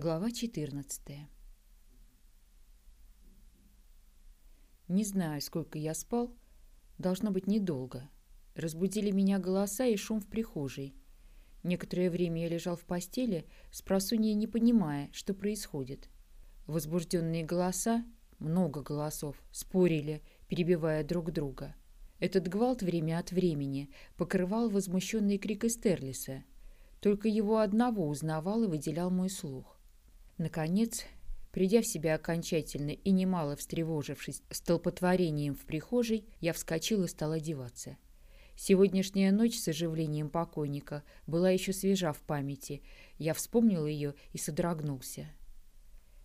Глава 14 Не знаю, сколько я спал. Должно быть, недолго. Разбудили меня голоса и шум в прихожей. Некоторое время я лежал в постели, с просунья не понимая, что происходит. Возбужденные голоса, много голосов, спорили, перебивая друг друга. Этот гвалт время от времени покрывал возмущенный крик Эстерлиса. Только его одного узнавал и выделял мой слух. Наконец, придя в себя окончательно и немало встревожившись столпотворением в прихожей, я вскочил и стал одеваться. Сегодняшняя ночь с оживлением покойника была еще свежа в памяти. Я вспомнил ее и содрогнулся.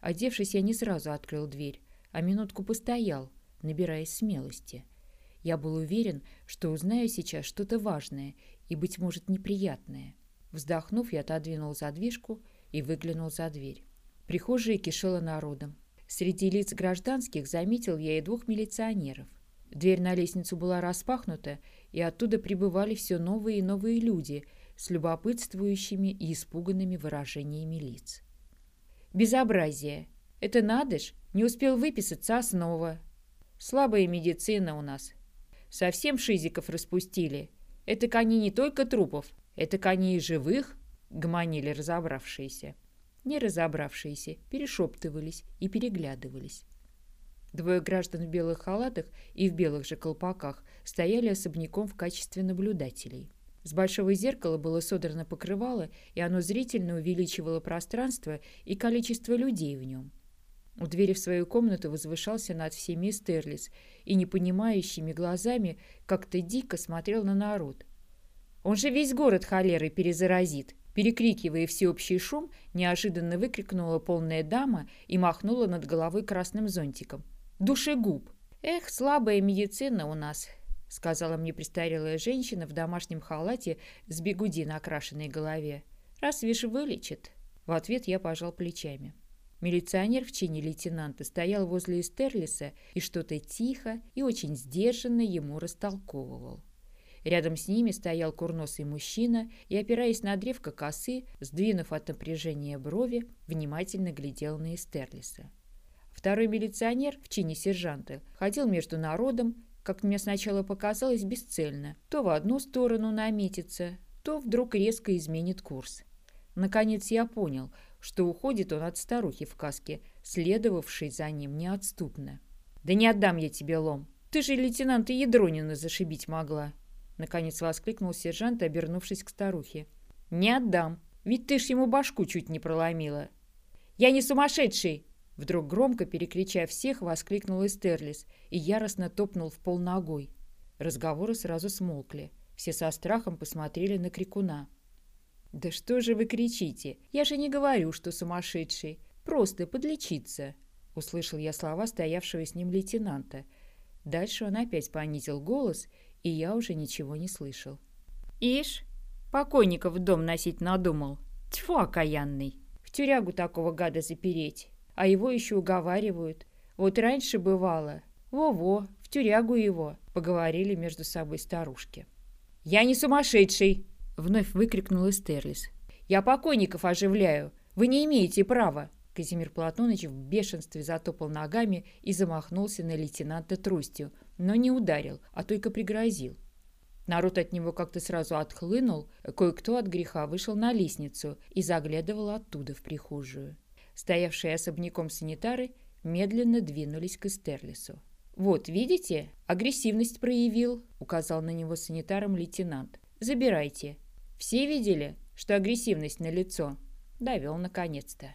Одевшись, я не сразу открыл дверь, а минутку постоял, набираясь смелости. Я был уверен, что узнаю сейчас что-то важное и, быть может, неприятное. Вздохнув, я отодвинул задвижку и выглянул за дверь. Прихожая кишела народом. Среди лиц гражданских заметил я и двух милиционеров. Дверь на лестницу была распахнута, и оттуда прибывали все новые и новые люди с любопытствующими и испуганными выражениями лиц. «Безобразие! Это надо ж! Не успел выписаться, снова! Слабая медицина у нас. Совсем шизиков распустили. Это они не только трупов, это они и живых!» — гомонили разобравшиеся не разобравшиеся, перешептывались и переглядывались. Двое граждан в белых халатах и в белых же колпаках стояли особняком в качестве наблюдателей. С большого зеркала было содрано покрывало, и оно зрительно увеличивало пространство и количество людей в нем. У двери в свою комнату возвышался над всеми Стерлис и непонимающими глазами как-то дико смотрел на народ. «Он же весь город холерой перезаразит!» Перекрикивая всеобщий шум, неожиданно выкрикнула полная дама и махнула над головой красным зонтиком. «Душегуб!» «Эх, слабая медицина у нас!» — сказала мне престарелая женщина в домашнем халате с бегуди на окрашенной голове. «Раз вишь вылечит!» В ответ я пожал плечами. Милиционер в чине лейтенанта стоял возле Эстерлиса и что-то тихо и очень сдержанно ему растолковывал. Рядом с ними стоял курносый мужчина и, опираясь на древко косы, сдвинув от напряжения брови, внимательно глядел на Эстерлиса. Второй милиционер в чине сержанта ходил между народом, как мне сначала показалось, бесцельно. То в одну сторону наметится, то вдруг резко изменит курс. Наконец я понял, что уходит он от старухи в каске, следовавшей за ним неотступно. «Да не отдам я тебе лом! Ты же лейтенанта Ядронина зашибить могла!» Наконец воскликнул сержант, обернувшись к старухе. «Не отдам. Ведь ты ж ему башку чуть не проломила». «Я не сумасшедший!» Вдруг громко, перекричав всех, воскликнул Эстерлис и яростно топнул в пол ногой. Разговоры сразу смолкли. Все со страхом посмотрели на крикуна. «Да что же вы кричите? Я же не говорю, что сумасшедший. Просто подлечиться!» Услышал я слова стоявшего с ним лейтенанта. Дальше он опять понизил голос и я уже ничего не слышал. «Ишь, покойников в дом носить надумал. Тьфу, окаянный. В тюрягу такого гада запереть. А его еще уговаривают. Вот раньше бывало. Во-во, в тюрягу его», — поговорили между собой старушки. «Я не сумасшедший!» — вновь выкрикнул Эстерлис. «Я покойников оживляю. Вы не имеете права!» Казимир Платоныч в бешенстве затопал ногами и замахнулся на лейтенанта тростью, но не ударил, а только пригрозил. Народ от него как-то сразу отхлынул, кое-кто от греха вышел на лестницу и заглядывал оттуда в прихожую. Стоявшие особняком санитары медленно двинулись к Эстерлису. «Вот, видите, агрессивность проявил», — указал на него санитаром лейтенант. «Забирайте. Все видели, что агрессивность налицо?» Довел наконец-то.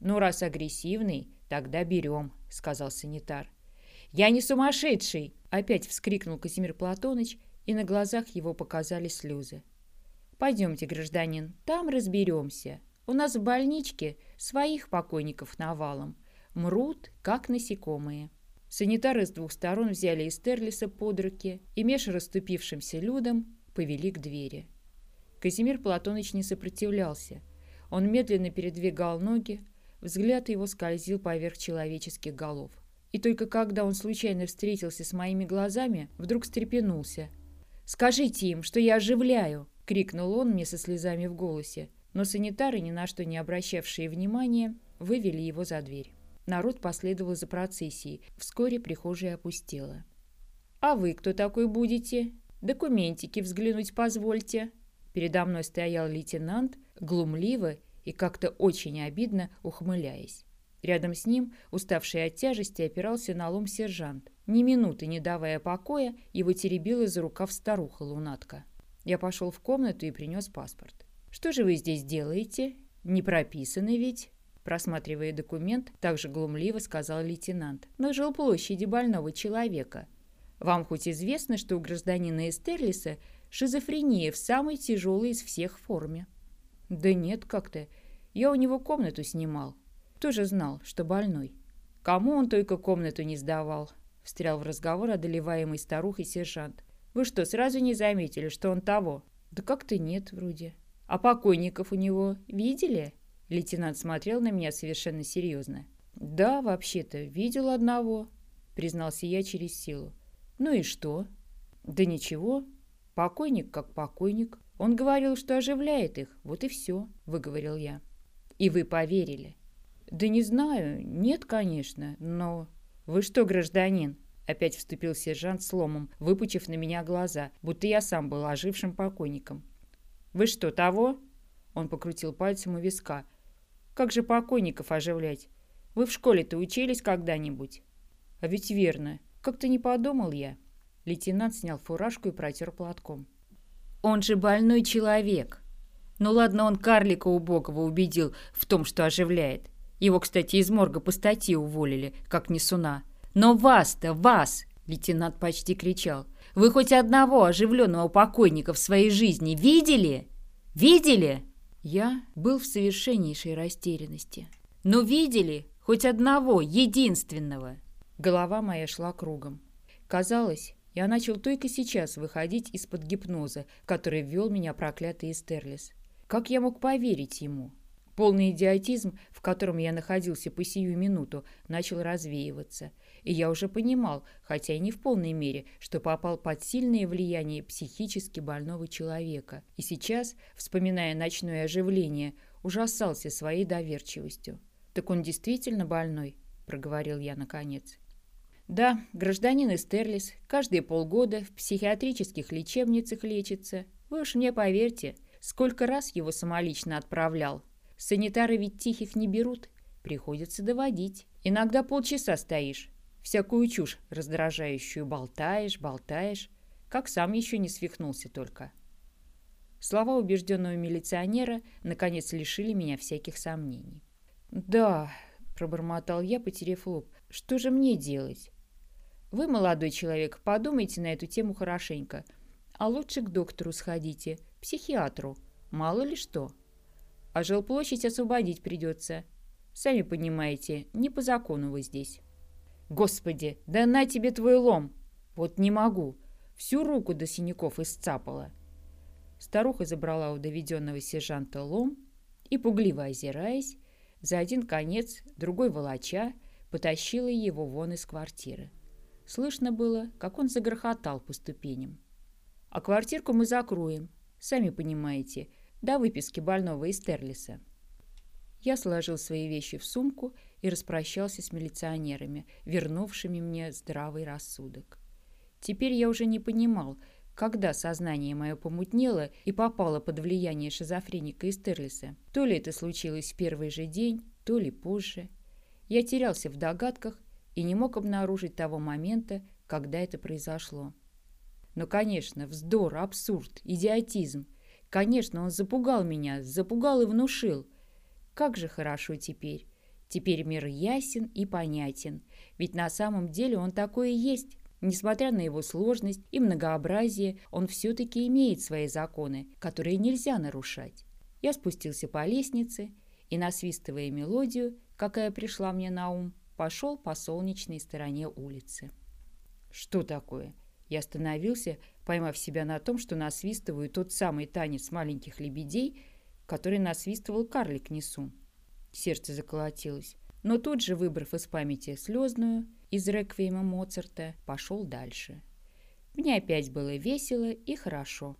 «Ну, раз агрессивный, тогда берем», — сказал санитар. «Я не сумасшедший!» — опять вскрикнул Казимир Платоныч, и на глазах его показались слезы. «Пойдемте, гражданин, там разберемся. У нас в больничке своих покойников навалом. Мрут, как насекомые». Санитары с двух сторон взяли Эстерлиса под руки и меж расступившимся людом повели к двери. Казимир Платоныч не сопротивлялся. Он медленно передвигал ноги, взгляд его скользил поверх человеческих голов. И только когда он случайно встретился с моими глазами, вдруг встрепенулся. «Скажите им, что я оживляю!» — крикнул он мне со слезами в голосе. Но санитары, ни на что не обращавшие внимания, вывели его за дверь. Народ последовал за процессией. Вскоре прихожая опустела. «А вы кто такой будете? Документики взглянуть позвольте». Передо мной стоял лейтенант, глумливо и как-то очень обидно ухмыляясь. Рядом с ним, уставший от тяжести, опирался на лом сержант. Ни минуты не давая покоя, его теребила за рукав старуха-лунатка. Я пошел в комнату и принес паспорт. «Что же вы здесь делаете? Не прописаны ведь?» Просматривая документ, также глумливо сказал лейтенант. «На жилплощади больного человека. Вам хоть известно, что у гражданина Эстерлиса шизофрения в самой тяжелой из всех форме?» «Да нет как-то. Я у него комнату снимал. Тоже знал, что больной. Кому он только комнату не сдавал?» Встрял в разговор одолеваемый старухой сержант. «Вы что, сразу не заметили, что он того?» «Да как-то нет, вроде». «А покойников у него видели?» Лейтенант смотрел на меня совершенно серьезно. «Да, вообще-то, видел одного», — признался я через силу. «Ну и что?» «Да ничего. Покойник как покойник. Он говорил, что оживляет их. Вот и все», — выговорил я. «И вы поверили?» «Да не знаю. Нет, конечно. Но...» «Вы что, гражданин?» Опять вступил сержант с ломом, выпучив на меня глаза, будто я сам был ожившим покойником. «Вы что, того?» Он покрутил пальцем у виска. Как же покойников оживлять? Вы в школе-то учились когда-нибудь? А ведь верно. Как-то не подумал я. Лейтенант снял фуражку и протер платком. Он же больной человек. Ну ладно, он карлика убогого убедил в том, что оживляет. Его, кстати, из морга по статье уволили, как несуна. Но вас-то, вас, лейтенант почти кричал, вы хоть одного оживленного покойника в своей жизни видели? Видели? Я был в совершеннейшей растерянности. «Но видели хоть одного, единственного?» Голова моя шла кругом. Казалось, я начал только сейчас выходить из-под гипноза, который ввел меня проклятый Эстерлис. Как я мог поверить ему? Полный идиотизм, в котором я находился по сию минуту, начал развеиваться. И я уже понимал, хотя и не в полной мере, что попал под сильное влияние психически больного человека. И сейчас, вспоминая ночное оживление, ужасался своей доверчивостью. «Так он действительно больной?» – проговорил я наконец. «Да, гражданин Эстерлис каждые полгода в психиатрических лечебницах лечится. Вы уж мне поверьте, сколько раз его самолично отправлял. Санитары ведь тихих не берут, приходится доводить. Иногда полчаса стоишь, Всякую чушь раздражающую болтаешь, болтаешь, как сам еще не свихнулся только. Слова убежденного милиционера наконец лишили меня всяких сомнений. «Да», — пробормотал я, потеряв лоб, — «что же мне делать?» «Вы, молодой человек, подумайте на эту тему хорошенько, а лучше к доктору сходите, психиатру, мало ли что. А жилплощадь освободить придется. Сами понимаете, не по закону вы здесь». Господи, да на тебе твой лом! Вот не могу. Всю руку до синяков исцапала. Старуха забрала у доведенного сержанта лом и, пугливо озираясь, за один конец, другой волоча, потащила его вон из квартиры. Слышно было, как он загрохотал по ступеням. «А квартирку мы закроем, сами понимаете, до выписки больного из Терлиса». Я сложил свои вещи в сумку и распрощался с милиционерами, вернувшими мне здравый рассудок. Теперь я уже не понимал, когда сознание мое помутнело и попало под влияние шизофреника из Терлиса. То ли это случилось в первый же день, то ли позже. Я терялся в догадках и не мог обнаружить того момента, когда это произошло. Но, конечно, вздор, абсурд, идиотизм. Конечно, он запугал меня, запугал и внушил – как же хорошо теперь. Теперь мир ясен и понятен. Ведь на самом деле он такой и есть. Несмотря на его сложность и многообразие, он все-таки имеет свои законы, которые нельзя нарушать. Я спустился по лестнице и, насвистывая мелодию, какая пришла мне на ум, пошел по солнечной стороне улицы. Что такое? Я остановился, поймав себя на том, что насвистываю тот самый танец маленьких лебедей, который насвистывал карлик Несу. Сердце заколотилось. Но тут же, выбрав из памяти слезную, из реквиема Моцарта, пошел дальше. Мне опять было весело и хорошо.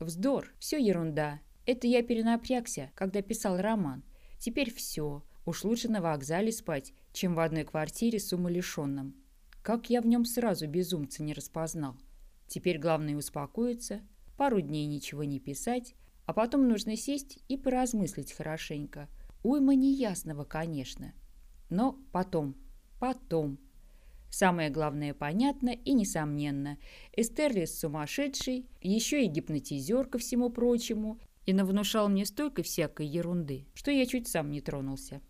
Вздор, все ерунда. Это я перенапрягся, когда писал роман. Теперь все. Уж лучше на вокзале спать, чем в одной квартире с умалишенным. Как я в нем сразу безумца не распознал. Теперь главное успокоиться, пару дней ничего не писать, а потом нужно сесть и поразмыслить хорошенько. Уйма неясного, конечно. Но потом, потом. Самое главное понятно и несомненно. Эстерлис сумасшедший, еще и гипнотизер ко всему прочему, и навнушал мне столько всякой ерунды, что я чуть сам не тронулся.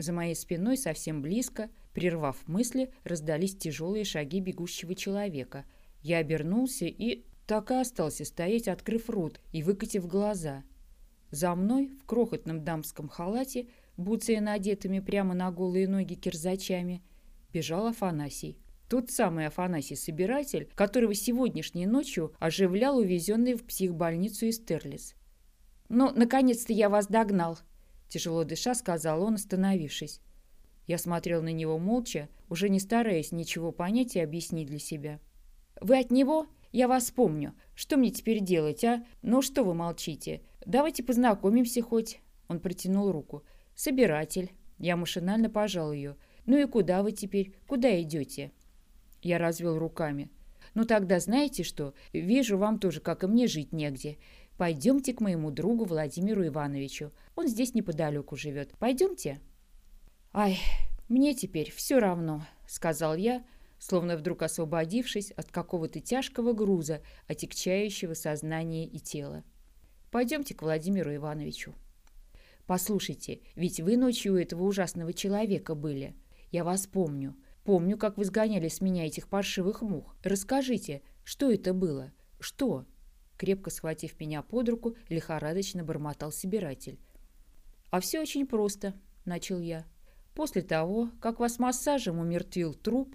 За моей спиной совсем близко, прервав мысли, раздались тяжелые шаги бегущего человека. Я обернулся и так и остался стоять, открыв рот и выкатив глаза. За мной, в крохотном дамском халате, буцая надетыми прямо на голые ноги кирзачами, бежал Афанасий. Тот самый Афанасий-собиратель, которого сегодняшней ночью оживлял увезенный в психбольницу Истерлис. «Ну, наконец-то я вас догнал!» Тяжело дыша, сказал он, остановившись. Я смотрел на него молча, уже не стараясь ничего понять и объяснить для себя. «Вы от него? Я вас помню. Что мне теперь делать, а? Ну что вы молчите? Давайте познакомимся хоть». Он протянул руку. «Собиратель». Я машинально пожал ее. «Ну и куда вы теперь? Куда идете?» Я развел руками. «Ну тогда знаете что? Вижу, вам тоже, как и мне, жить негде. Пойдемте к моему другу Владимиру Ивановичу. Он здесь неподалеку живет. Пойдемте?» «Ай, мне теперь все равно», — сказал я, словно вдруг освободившись от какого-то тяжкого груза, отягчающего сознание и тело. «Пойдемте к Владимиру Ивановичу». «Послушайте, ведь вы ночью у этого ужасного человека были. Я вас помню. Помню, как вы сгоняли с меня этих паршивых мух. Расскажите, что это было? Что?» Крепко схватив меня под руку, лихорадочно бормотал собиратель. «А все очень просто», — начал я. «После того, как вас массажем умертвил труп,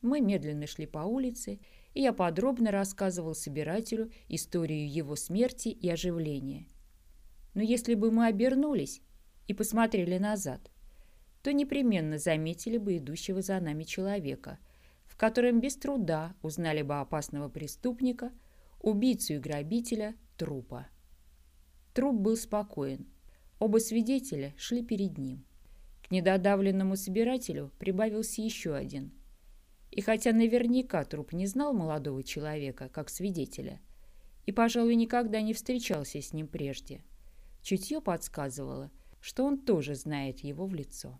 мы медленно шли по улице, и я подробно рассказывал собирателю историю его смерти и оживления. Но если бы мы обернулись и посмотрели назад, то непременно заметили бы идущего за нами человека, в котором без труда узнали бы опасного преступника — убийцу и грабителя, трупа. Труп был спокоен. Оба свидетеля шли перед ним. Недодавленному собирателю прибавился еще один. И хотя наверняка труп не знал молодого человека как свидетеля, и, пожалуй, никогда не встречался с ним прежде, чутье подсказывало, что он тоже знает его в лицо.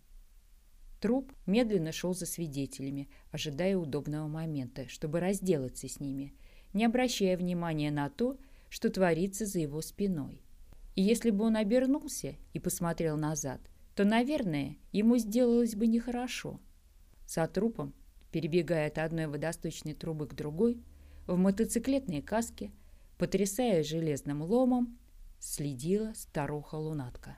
Труп медленно шел за свидетелями, ожидая удобного момента, чтобы разделаться с ними – не обращая внимания на то, что творится за его спиной. И если бы он обернулся и посмотрел назад, то, наверное, ему сделалось бы нехорошо. За трупом, перебегая от одной водосточной трубы к другой, в мотоциклетной каске, потрясая железным ломом, следила старуха-лунатка.